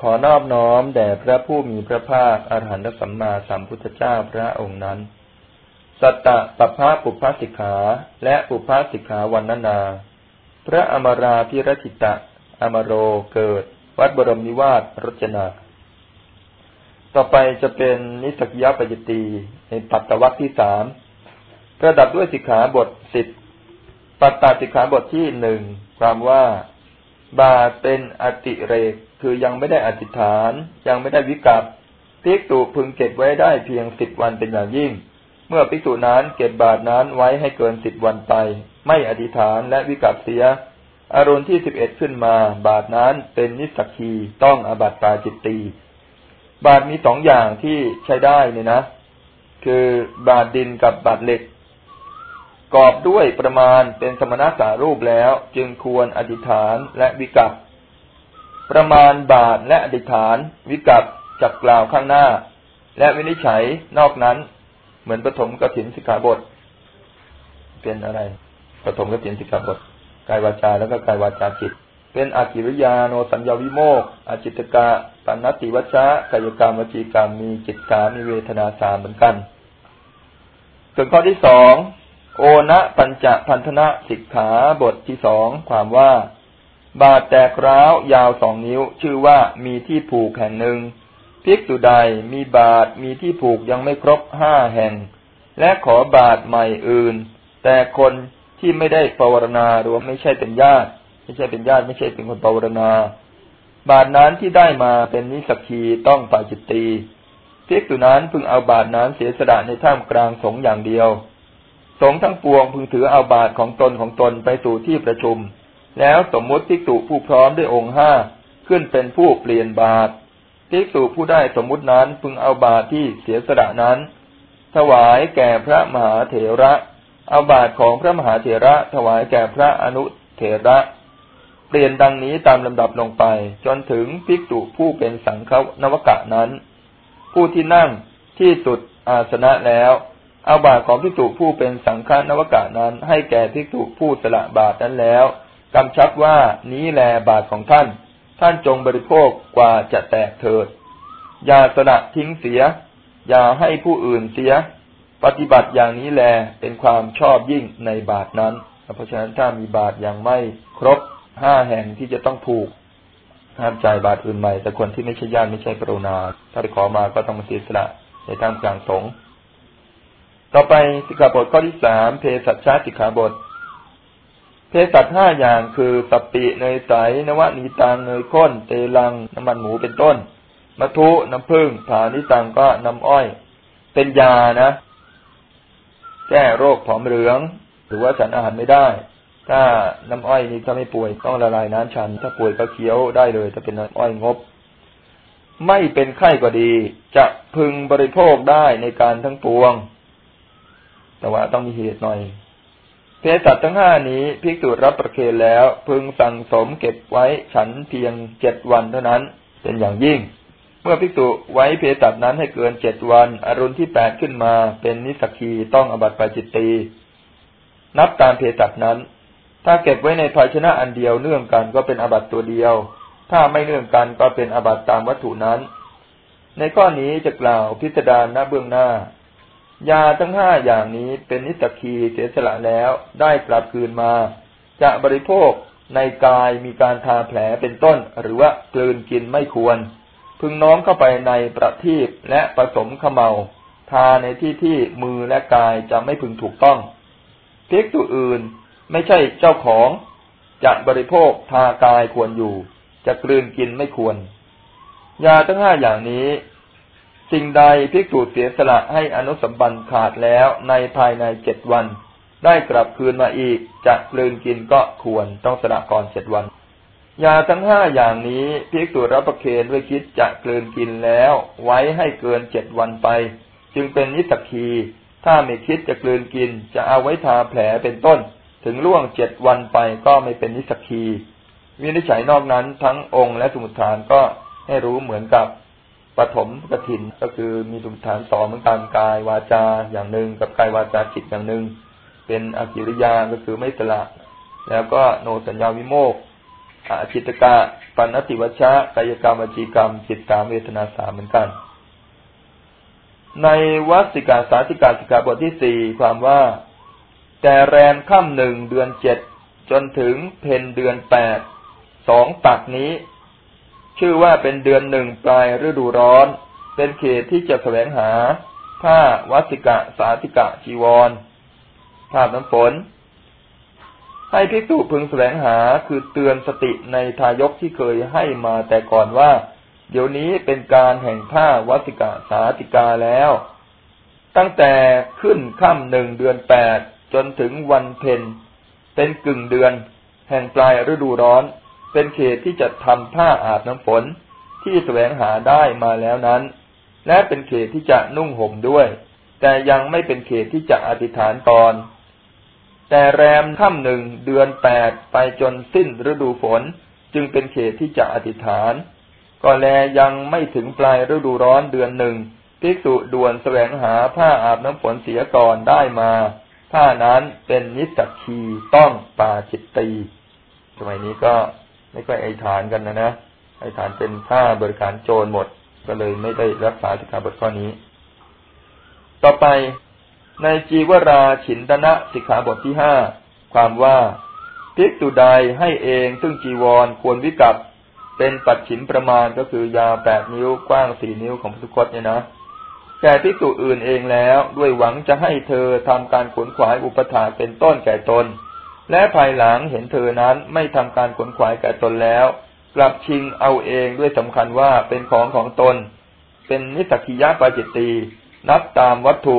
ขอนอบน้อมแด่พระผู้มีพระภาคอรหันตสัมมาสัมพุทธเจ้าพระองค์นั้น สัตตะปภาปุพพสิกขาและปุพพสิกขาวันนานา พระอมราพิรชิตะ อมโรเกิด วัดบรมนิวาสรจนา ต่อไปจะเป็นนิสกิยปยตีในปัตตวัคที่สามระดับด้วยสิกขาบทสิบปัตตาสิกขาบทที่หนึ่งความว่า บาเป็นอติเรก คือยังไม่ได้อธิษฐาน ยังไม่ได้วิกัปภิกษุพึงเก็บไว้ได้เพียงสิบวันเป็นอย่างยิ่ง เมื่อภิกษุนั้นเก็บบาทนั้นไว้ให้เกินสิบวันไป ไม่อธิษฐานและวิกัปเสีย อารุณที่สิบเอ็ดขึ้นมา บาทนั้นเป็นนิสกีต้องอบัตตาจิตตีบาทมีสองอย่างที่ใช้ได้เนี่ยนะ คือบาทดินกับบาทเหล็ก กอบด้วยประมาณเป็นสมณะสารูปแล้ว จึงควรอธิษฐานและวิกัปประมาณบาทและอธิษฐาน วิกัปจักกล่าวข้างหน้า และวินิจฉัยนอกนั้น เหมือนปฐมกถินสิกขาบท เป็นอะไรปฐมกถินสิกขาบทกายวาจาแล้วก็กายวาจาจิต เป็นอากิริยาโนสัญญาวิโมกอาจิตกะปัณติวัชะกายกรรมวจีกรรมมีจิตสามีเวทนาสามเหมือนกัน ส่วนข้อที่สอง โอนะปัญจพันธนะสิกขาบทที่สองความว่า บาดแตกร้าวยาวสองนิ้ว ชื่อว่ามีที่ผูกแห่งหนึ่งภิกษุใดมีบาดมีที่ผูกยังไม่ครบห้าแห่ง และขอบาดใหม่อื่น แต่คนที่ไม่ได้ปวารณาหรือไม่ใช่เป็นญาติ ไม่ใช่เป็นญาติไม่ใช่เป็นคนปวารณา บาดนั้นที่ได้มาเป็นนิสกีต้องปาจิตตีภิกษุนั้นพึงเอาบาดนั้นเสียสละในท่ามกลางสงอย่างเดียว สงทั้งปวงพึงถือเอาบาตรของตนของตนไปสู่ที่ประชุม แล้วสมมุติภิกษุผู้พร้อมด้วยองค์ห้าขึ้นเป็นผู้เปลี่ยนบาตรภิกษุผู้ได้สมมุตินั้นพึงเอาบาตรที่เสียสละนั้น ถวายแก่พระมหาเถระ เอาบาตรของพระมหาเถระ ถวายแก่พระอนุเถระ เปลี่ยนดังนี้ตามลำดับลงไป จนถึงภิกษุผู้เป็นสังฆนวกะนั้น ผู้ที่นั่งที่สุดอาสนะแล้ว อาบาตของพิจุผู้เป็นสังฆนวกะนั้น ให้แก่พิจุผู้สละบาตนั้นแล้วกำชับว่านี้แลบาตของท่าน ท่านจงบริโภคกว่าจะแตกเถิด อย่าสละทิ้งเสีย อย่าให้ผู้อื่นเสีย ปฏิบัติอย่างนี้แลเป็นความชอบยิ่งในบาตนั้น เพราะฉะนั้นถ้ามีบาตรยังไม่ครบห้าแห่งที่จะต้องผูกห้ามจ่ายบาตอื่นใหม่ แต่คนที่ไม่ใช่ญาติไม่ใช่ปรุณา ถ้าไปขอมาก็ต้องมาเสียสละในทางกลางสงฆ์ ต่อไปสิกขาบทข้อที่สามเพศสัชชาสิกขาบท เพศสัชห้าอย่างคือสัปปิเนยใสนวนีตังเนยข้นเตลังน้ำมันหมูเป็นต้นมัทุน้ำผึ้งผานิตังก็น้ำอ้อย เป็นยานะ แก้โรคผอมเหลือง หรือว่าฉันอาหารไม่ได้ ถ้าน้ำอ้อยนี้ถ้าไม่ป่วยต้องละลายน้ำฉัน ถ้าป่วยก็เคี้ยวได้เลยถ้าเป็นน้ำอ้อยงบ ไม่เป็นไข้ก็ดี จะพึงบริโภคได้ในการทั้งปวง แต่ว่าต้องมีเหตุหน่อยเพศสัตว์ทั้งห้านี้ภิกษุรับประเคนแล้ว พึงสั่งสมเก็บไว้ฉันเพียงเจ็ดวันเท่านั้น เป็นอย่างยิ่ง เมื่อภิกษุไว้เพศสัตว์นั้นให้เกินเจ็ดวัน อรุณที่แปดขึ้นมา เป็นนิสกีต้องอบัติปาจิตตีนับตามเพศสัตว์นั้น ถ้าเก็บไว้ในภาชนะอันเดียวเนื่องกันก็เป็นอบัติตัวเดียว ถ้าไม่เนื่องกันก็เป็นอบัติตามวัตถุนั้น ในข้อนี้จะกล่าวพิจารณาเบื้องหน้า ยาทั้งห้าอย่างนี้เป็นนิสกีเสียสละแล้วได้กลับคืนมา จะบริโภคในกายมีการทาแผลเป็นต้น หรือว่ากลืนกินไม่ควร พึงน้อมเข้าไปในประทีปและผสมขมเมาทาในที่ที่มือและกายจะไม่พึงถูกต้องเพิกตัวอื่นไม่ใช่เจ้าของ จะบริโภคทากายควรอยู่ จะกลืนกินไม่ควร ยาทั้งห้าอย่างนี้ สิ่งใดพิกษุเสียสละให้อนุสัมบันขาดแล้วในภายในเจ็ดวัน ได้กลับคืนมาอีกจะกลืนกินก็ควรต้องสละก่อนเจ็ดวัน ยาทั้งห้าอย่างนี้พิกษุรับประเคนด้วยคิดจะกลืนกินแล้ว ไว้ให้เกินเจ็ดวันไป จึงเป็นนิสกีถ้าไม่คิดจะกลืนกิน จะเอาไว้ทาแผลเป็นต้น ถึงล่วงเจ็ดวันไปก็ไม่เป็นนิสกีวินิจฉัยนอกนั้นทั้งองค์และสมุทฐานก็ให้รู้เหมือนกับ ปฐมกถินก็คือมีสมุฐานสองเหมือนกันกายวาจาอย่างหนึ่งกับกายวาจาจิตอย่างหนึ่งเป็นอกิริยาก็คือไม่สละ แล้วก็โนสัญญาวิโมกอจิตกะปัณติวัชชะกายกรรมวจีกรรม จิตสามเวทนาสามเหมือนกัน ในวัสิกาสาธิกาสิกาบทที่สี่ความว่า แต่แรมค่ำหนึ่งเดือนเจ็ดจนถึงเพนเดือนแปดสองตักนี้ ชื่อว่าเป็นเดือนหนึ่งปลายฤดูร้อน เป็นเขตที่จะแสวงหา ผ้าวัสิกะ สาธิกะจีวรผ้าน้ำฝน ให้ภิกษุพึงแสวงหาคือเตือนสติในทายกที่เคยให้มาแต่ก่อนว่า เดี๋ยวนี้เป็นการแห่งผ้าวัสิกะสาติกาแล้ว ตั้งแต่ขึ้นค่ำหนึ่งเดือนแปดจนถึงวันเพ็ญเป็นกึ่งเดือน แห่งปลายฤดูร้อน เป็นเขตที่จะทำผ้าอาบน้ำฝนที่แสวงหาได้มาแล้วนั้น และเป็นเขตที่จะนุ่งห่มด้วย แต่ยังไม่เป็นเขตที่จะอธิษฐานก่อน แต่แรมค่ำหนึ่งเดือนแปดไปจนสิ้นฤดูฝนจึงเป็นเขตที่จะอธิษฐาน ก็แลยังไม่ถึงปลายฤดูร้อนเดือนหนึ่งภิกษุด่วนแสวงหาผ้าอาบน้ำฝนเสียก่อนได้มา ผ้านั้นเป็นนิสกคีต้องปาจิตตีสมัยนี้ก็ ไม่ค่อยไอฐานกันนะนะไอฐานเป็นผ้าบริการโจรหมด ก็เลยไม่ได้รักษาสิกขาบทข้อนี้ ต่อไปในจีวราฉินตนะสิกขาบทที่ห้าความว่าภิกษุใดให้เองซึ่งจีวรควรวิกัปเป็นปัดฉิมประมาณก็คือยาวแปดนิ้วกว้างสี่นิ้วของพุทธคตเนี่ยนะแก่ภิกษุอื่นเองแล้วด้วยหวังจะให้เธอทำการขวนขวายอุปถาเป็นต้นแก่ตน และภายหลังเห็นเธอนั้นไม่ทำการขนขวายแก่ตนแล้ว กลับชิงเอาเองด้วยสำคัญว่าเป็นของของตน เป็นนิสกิยะปาจิตตีนับตามวัตถุ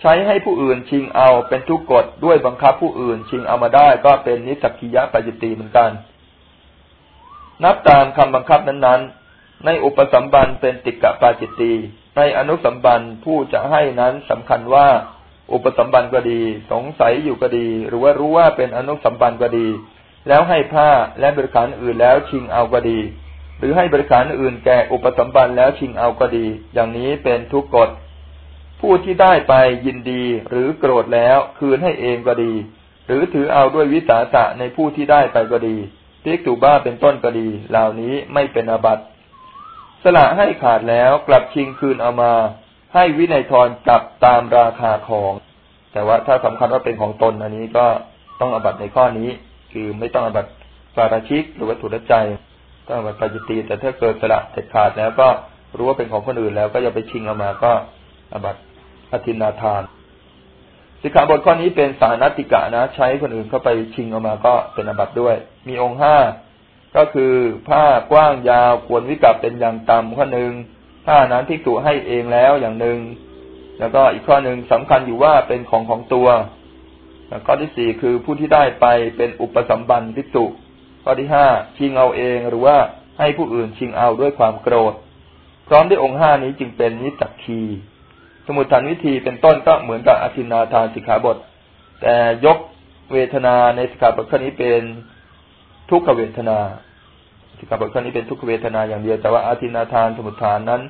ใช้ให้ผู้อื่นชิงเอาเป็นทุกกฎด้วยบังคับผู้อื่นชิงเอามาได้ก็เป็นนิสกิยะปัจิตตีเหมือนกัน นับตามคำบังคับนั้นๆ ในอุปสัมบันเป็นติกะปาจิตตีในอนุสัมบันผู้จะให้นั้นสำคัญว่า อุปสัมบันก็ดี สงสัยอยู่ก็ดี หรือว่ารู้ว่าเป็นอนุสัมบันก็ดี แล้วให้ผ้าและบริการอื่นแล้วชิงเอาก็ดี หรือให้บริการอื่นแก่อุปสัมบันแล้วชิงเอาก็ดี อย่างนี้เป็นทุกกฎ ผู้ที่ได้ไปยินดีหรือโกรธแล้วคืนให้เองก็ดี หรือถือเอาด้วยวิสาสะในผู้ที่ได้ไปก็ดีพิกตุบ้าเป็นต้นก็ดี เหล่านี้ไม่เป็นอาบัติสละให้ขาดแล้วกลับชิงคืนเอามา ให้วินัยทรกลับตามราคาของ แต่ว่าถ้าสำคัญว่าเป็นของตนอันนี้ก็ต้องอบัตในข้อนี้ คือไม่ต้องอบัตปาราชิกหรือว่าถุรใจต้องอบัตปาจิตีแต่ถ้าเกิดสละเสร็จขาดแล้วก็รู้ว่าเป็นของคนอื่นแล้วก็อย่าไปชิงเอามาก็อบัตอธินาทาน สิกขาบทข้อนี้เป็นสารนติกะนะ ใช้คนอื่นเข้าไปชิงออกมาก็เป็นอบัตด้วย มีองค์ห้าก็คือผ้ากว้างยาวควรวิกับเป็นอย่างต่ำข้อหนึ่ง ผ้านั้นที่ตัวให้เองแล้วอย่างหนึ่ง แล้วก็อีกข้อหนึ่งสำคัญอยู่ว่าเป็นของของตัวแล้วข้อที่สี่คือผู้ที่ได้ไปเป็นอุปสัมบันทิสุข้อที่ห้าชิงเอาเองหรือว่าให้ผู้อื่นชิงเอาด้วยความโกรธ พร้อมด้วยองค์ห้านี้จึงเป็นนิสักคีสมุทฐานวิธีเป็นต้นก็เหมือนกับอธินาทานสิกขาบท แต่ยกเวทนาในสิกขาบทข้อนี้เป็นทุกขเวทนา สิกขาบทข้อนี้เป็นทุกขเวทนาอย่างเดียว แต่ว่าอธินาทานสมุทฐานนั้น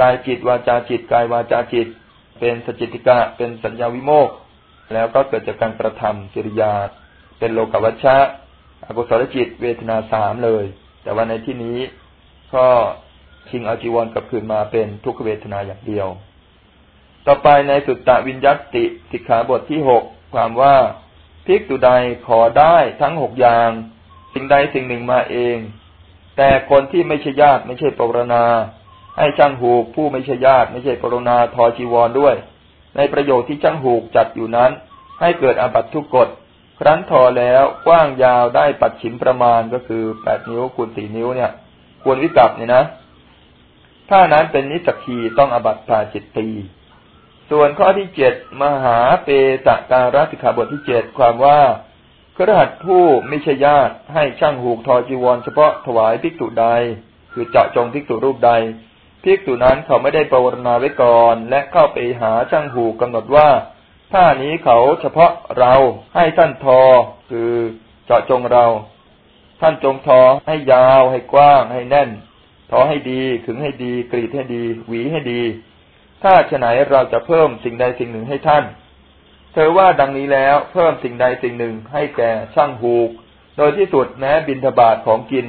กายจิตวาจาจิตกายวาจาจิต เป็นสจิติกะ เป็นสัญญาวิโมกแล้วก็เกิดจากการกระทำกิริยา เป็นโลกวัชชะอกุศลจิต เวทนาสามเลย แต่ว่าในที่นี้ก็ชิงอาจีวรกับคืนมาเป็นทุกขเวทนาอย่างเดียว ต่อไปในสุตตะวิญญัติสิกขาบทที่หกความว่าภิกษุใดขอได้ทั้งหกอย่าง สิ่งใดสิ่งหนึ่งมาเอง แต่คนที่ไม่ใช่ญาติไม่ใช่ปรณาให้ช่างหูกผู้ไม่ใช่ญาติไม่ใช่ปรณาทอจีวรด้วย ในประโยชน์ที่ช่างหูกจัดอยู่นั้น ให้เกิดอาบัตทุกกฎครั้นทอแล้วกว้างยาวได้ปัดฉิมประมาณก็คือแปดนิ้วคูณสี่นิ้วเนี่ย ควรวิกับเนี่ยนะถ้านั้นเป็นนิสกีต้องอบัตตาจิตตี ส่วนข้อที่เจ็ดมหาเปตะการสิขาบทที่เจ็ดความว่า ครหัสผู้ไม่ใช่ญาติให้ช่างหูกทอจีวร เฉพาะถวายภิกษุใด คือเจาะจงภิกษุรูปใดภิกษุนั้นเขาไม่ได้ปรวนาไว้ก่อน และเข้าไปหาช่างหูกกำหนดว่าถ้านี้เขาเฉพาะเราให้ท่านทอ คือเจาะจงเรา ท่านจงทอให้ยาวให้กว้าง ให้แน่น ทอให้ดีขึงให้ดี กรีดให้ดี หวีให้ดี ถ้าฉไหนเราจะเพิ่มสิ่งใดสิ่งหนึ่งให้ท่าน เธอว่าดังนี้แล้วเพิ่มสิ่งใดสิ่งหนึ่งให้แก่ช่างหูก โดยที่สุดแม้บินทบาทของกิน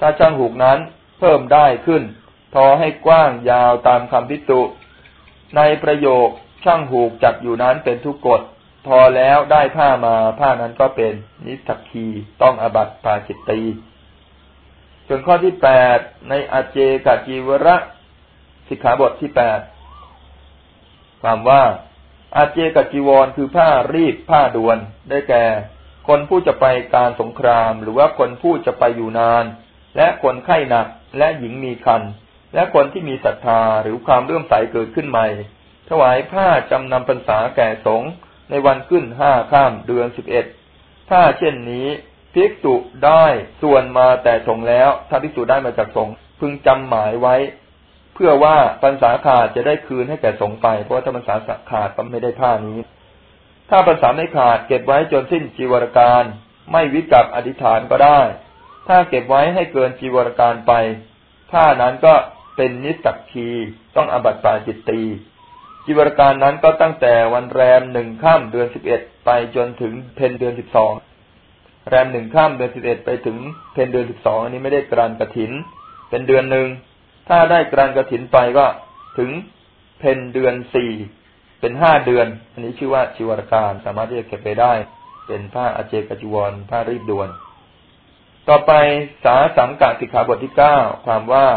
ถ้าช่างหูกนั้นเพิ่มได้ขึ้น ทอให้กว้างยาวตามคำพิจุ ในประโยคช่างหูกจัดอยู่นั้นเป็นทุกกฎทอแล้วได้ผ้ามาผ้านั้นก็เป็นนิสักคีต้องอบัตปาจิตตีส่วนข้อที่แปดในอาเจกจีวระสิกขาบทที่แปดความว่า อาเจกจีวรคือผ้ารีดผ้าดวน ได้แก่ คนผู้จะไปการสงคราม หรือว่าคนผู้จะไปอยู่นาน และคนไข้หนักและหญิงมีคัน และคนที่มีศรัทธาหรือความเรื่อมใสเกิดขึ้นใหม่ ถวายผ้าจำนำพรรษาแก่สงฆ์ในวันขึ้นห้าข้ามเดือนสิบเอ็ดถ้าเช่นนี้ภิกษุได้ส่วนมาแต่สงแล้วถ้าภิกษุได้มาจากสงพึงจำหมายไว้ พื่อว่าพรรษาขาดจะได้คืนให้แก่สงไป เพราะถ้าพรรษาขาดก็ไม่ได้ผ้านี้ ถ้าพรรษาไม่ขาดเก็บไว้จนสิ้นจีวรการ ไม่วิกับอธิษฐานก็ได้ ถ้าเก็บไว้ให้เกินจีวรการไป ผ้านั้นก็เป็นนิสักคีต้องอบัติปาจิตตีจีวรการนั้นก็ตั้งแต่วันแรมหนึ่งข้ามเดือนสิบเอ็ดไปจนถึงเพนเดือนสิบสองแรมหนึ่งข้ามเดือนสิบเอ็ดไปถึงเพนเดือนสิบสองอันนี้ไม่ได้กรานกระถิน เป็นเดือนหนึ่ง ถ้าได้กรานกระถินไปก็ถึงเพนเดือนสี่เป็นห้าเดือน อันนี้ชื่อว่าชิวรการสามารถที่จะเก็บไปได้ เป็นผ้าอาเจกจีวรผ้ารีบด่วน ต่อไปสาสังกะสิกขาบทที่เก้าความว่า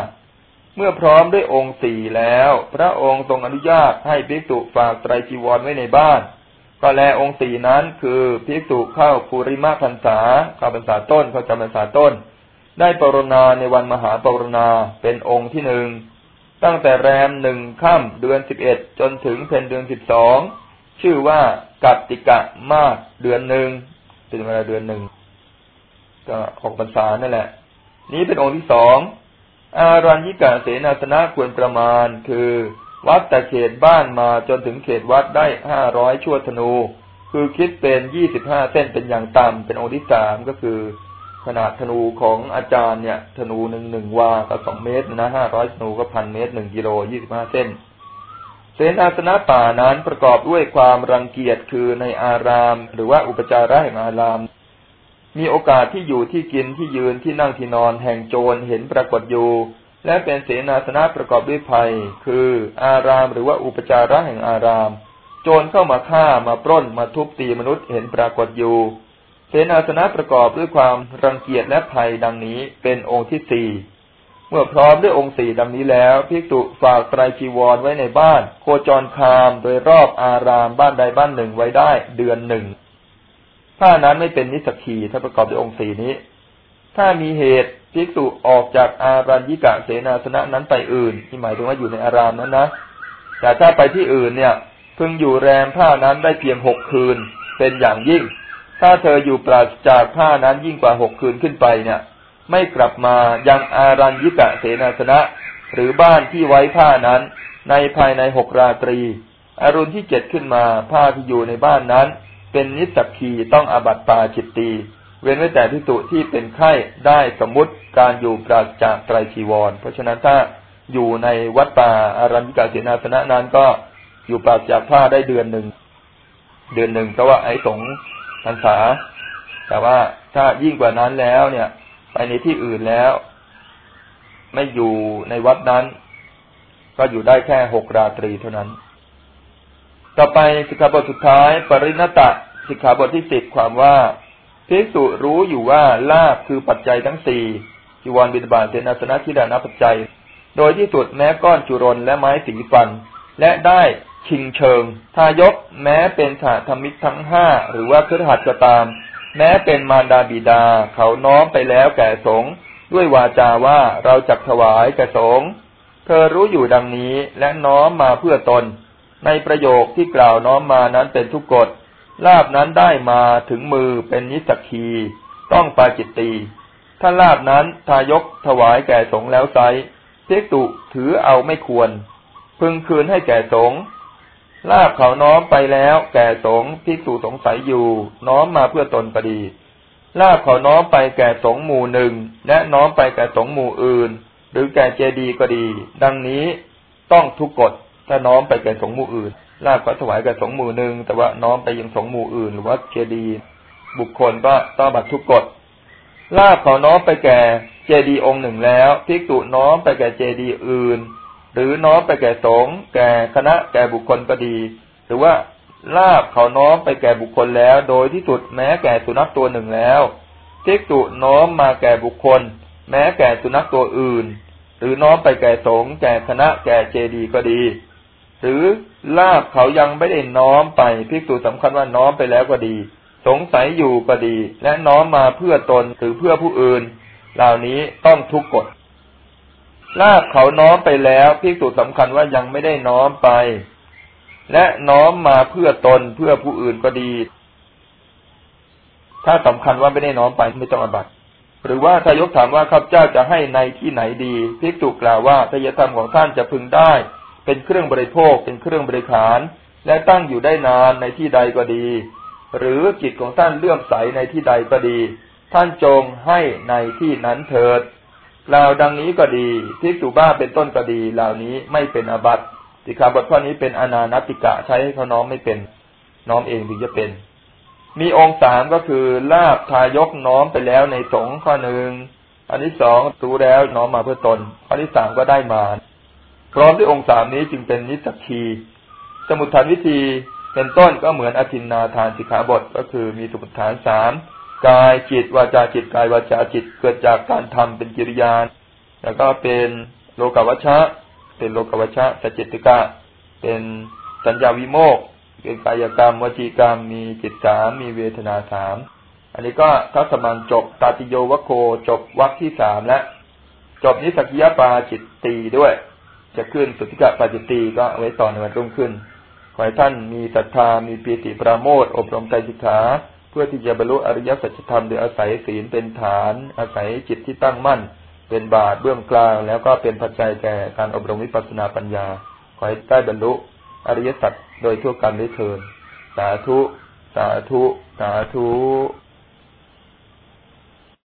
เมื่อพร้อมด้วยองค์สี่แล้ว พระองค์ทรงอนุญาตให้ภิกษุฝากไตรจีวรไว้ในบ้าน ก็แลองค์สี่นั้นคือภิกษุเข้าภูริมาพรรษาเข้าพรรษาต้นเข้าจำพรรษาต้น ได้ปรณาในวันมหาปรณาเป็นองค์ที่หนึ่งตั้งแต่แรมหนึ่งค่ำเดือนสิบเอ็ดจนถึงเพนเดือนสิบสองชื่อว่ากัตติกะมาศเดือนหนึ่งเป็นเวลาเดือนหนึ่งก็ออกพรรษานั่นแหละ นี้เป็นองค์ที่สองอารัญญิกาเสนาสนะควรประมาณ คือวัดแต่เขตบ้านมาจนถึงเขตวัดได้ห้าร้อยชั่วธนู คือคิดเป็นยี่สิบห้าเส้นเป็นอย่างต่ำเป็นองค์ที่สามก็คือ ขนาดธนูของอาจารย์เนี่ย ธนูหนึ่งหนึ่งวาก็สองเมตรนะห้าร้อยธนูก็พันเมตรหนึ่งกิโลยี่สิบห้าเส้น เสนาสนะป่านั้นประกอบด้วยความรังเกียจคือในอาราม หรือว่าอุปจาระแห่งอาราม มีโอกาสที่อยู่ที่กินที่ยืนที่นั่งที่นอนแห่งโจรเห็นปรากฏอยู่ และเป็นเสนาสนะประกอบด้วยภัย คืออารามหรือว่าอุปจาระแห่งอาราม โจรเข้ามาฆ่ามาปล้นมาทุบตีมนุษย์เห็นปรากฏอยู่ เสนาสนะประกอบด้วยความรังเกียจและภัยดังนี้เป็นองค์ที่สี่เมื่อพร้อมด้วยองค์สี่ดังนี้แล้วภิกษุฝากไตรจีวรไว้ในบ้าน โคจรคามโดยรอบอารามบ้านใดบ้านหนึ่งไว้ได้เดือนหนึ่งถ้านั้นไม่เป็นนิสกีถ้าประกอบด้วยองค์สี่นี้ ถ้ามีเหตุภิกษุออกจากอารัญญิกะเสนาสนะนั้นไปอื่น ที่หมายถึงว่าอยู่ในอารามนั้นนะแต่ถ้าไปที่อื่นเนี่ย พึงอยู่แรมผ้านั้นได้เพียงหกคืนเป็นอย่างยิ่ง ถ้าเธออยู่ปราศจากผ้านั้นยิ่งกว่าหกคืนขึ้นไปเนี่ย ไม่กลับมายังอารัญญิกะเสนาสนะ หรือบ้านที่ไว้ผ้านั้น ในภายในหกราตรี อรุณที่เจ็ดขึ้นมาผ้าที่อยู่ในบ้านนั้น เป็นนิสักคีต้องอาบัติปาจิตตีเว้นไว้แต่พิสุที่เป็นไข้ได้สมมุติการอยู่ปราศจากไตรชีวร เพราะฉะนั้นถ้าอยู่ในวัดป่าอารัญญิกาเสนาสนะนั้นก็อยู่ปราศจากผ้าได้เดือนหนึ่ง เดือนหนึ่งเพราะว่าไอ้สง พรรษา แต่ว่าถ้ายิ่งกว่านั้นแล้วเนี่ย ไปในที่อื่นแล้ว ไม่อยู่ในวัดนั้น ก็อยู่ได้แค่หกราตรีเท่านั้น ต่อไปสิกขาบทสุดท้าย ปริณตะสิกขาบทที่สิบความว่าภิกษุรู้อยู่ว่าลาบคือปัจจัยทั้งสี่จีวรบิดาบาเสนาสนะทิดานาปัจจัย โดยที่สุดแม้ก้อนจุรนและไม้สีฟัน และได้ ชิงเชิง ทายกแม้เป็นสาธมิตรทั้งห้าหรือว่าครือขัดก็ตาม แม้เป็นมารดาบิดา เขาน้อมไปแล้วแก่สงด้วยวาจาว่าเราจักถวายแก่สงเธอรู้อยู่ดังนี้และน้อมมาเพื่อตน ในประโยคที่กล่าวน้อมมานั้นเป็นทุกกฎลาบนั้นได้มาถึงมือเป็นนิสกีต้องปาจิตตีถ้าลาบนั้นทายกถวายแก่สงแล้วไซเทกตุถือเอาไม่ควร พึงคืนให้แก่สง ลาบเขาน้อมไปแล้วแก่สงภิกษุสงสัยอยู่ น้อมมาเพื่อตนก็ดีลาบเขาน้อมไปแก่สงหมู่หนึ่งและน้อมไปแก่สงหมู่อื่น หรือแก่เจดีก็ดี ดังนี้ต้องทุกกฎถ้าน้อมไปแก่สงหมู่อื่นลาบก็ถวายแก่สงหมู่หนึ่งแต่ว่าน้อมไปยังสงหมู่อื่น หรือว่าเจดี บุคคลก็ต้องบัตรทุกกฎลาบเขาน้อมไปแก่เจดีองค์หนึ่งแล้วภิกษุน้อมไปแก่เจดีอื่น หรือน้อมไปแก่สงฆ์แก่คณะแก่บุคคลก็ดี หรือว่าลาบเขาน้อมไปแก่บุคคลแล้ว โดยที่สุดแม้แก่สุนัขตัวหนึ่งแล้วภิกษุน้อมมาแก่บุคคล แม้แก่สุนัขตัวอื่น หรือน้อมไปแก่สงฆ์แก่คณะแก่เจดีย์ก็ดี หรือลาบเขายังไม่ได้น้อมไปภิกษุสำคัญว่าน้อมไปแล้วก็ดี สงสัยอยู่ก็ดี และน้อมมาเพื่อตนหรือเพื่อผู้อื่น เหล่านี้ต้องทุกกฎ ลาบเขาน้อมไปแล้วภิกษุสำคัญว่ายังไม่ได้น้อมไป และน้อมมาเพื่อตนเพื่อผู้อื่นก็ดี ถ้าสำคัญว่าไม่ได้น้อมไปไม่ต้องอบัตหรือว่าถ้ายกถามว่าข้าพเจ้าจะให้ในที่ไหนดีภิกษุกล่าวว่าทายธรรมของท่านจะพึงได้ เป็นเครื่องบริโภค เป็นเครื่องบริขาร และตั้งอยู่ได้นานในที่ใดก็ดี หรือจิตของท่านเลื่อมใสในที่ใดก็ดี ท่านจงให้ในที่นั้นเถิด กล่าวดังนี้ก็ดีภิกษุบ้าเป็นต้นก็ดี เหล่านี้ไม่เป็นอบัติสิกขาบทข้อนี้เป็นอนานติกะใช้ให้เขาน้อมไม่เป็น น้อมเองถึงจะเป็น มีองค์สามก็คือลาบทายกน้อมไปแล้วในสงข้อหนึ่งอันที่สองรู้แล้วน้อมมาเพื่อตนข้อที่สามก็ได้มาพร้อมด้วยองค์สามนี้จึงเป็นนิสกีสมุทฐานวิธีเป็นต้นก็เหมือนอธินนาทานสิกขาบทก็คือมีสมุทฐานสาม กายจิตวาจาจิตกายวาจาจิตเกิดจากการทำเป็นกิริยาแล้วก็เป็นโลกวัชชะ เป็นโลกวัชชะสจิติกะ เป็นสัญญาวิโมกเป็นกายกรรมวจีกรรม มีจิตสามมีเวทนาสามอันนี้ก็ทัศมันจบตาติโยวโคจบวรรคที่สามและจบนิสักิยปาจิตตีด้วย จะขึ้นสุติกะปาจิตตีก็ไว้ต่อในวันรุ่งขึ้น ขอให้ท่านมีศรัทธามีปีติปราโมทอบรมใจสิกขา พื่อที่จะบรรลุอริยสัจธรรมโดยอาศัยศีลเป็นฐาน อาศัยจิตที่ตั้งมั่น เป็นบาทเบื้องกลาง แล้วก็เป็นปัจจัยแก่การอบรมวิปัสสนาปัญญา ขอให้ได้บรรลุอริยสัจโดยทั่วกันด้วยเทินสาธุ สาธุ สาธุ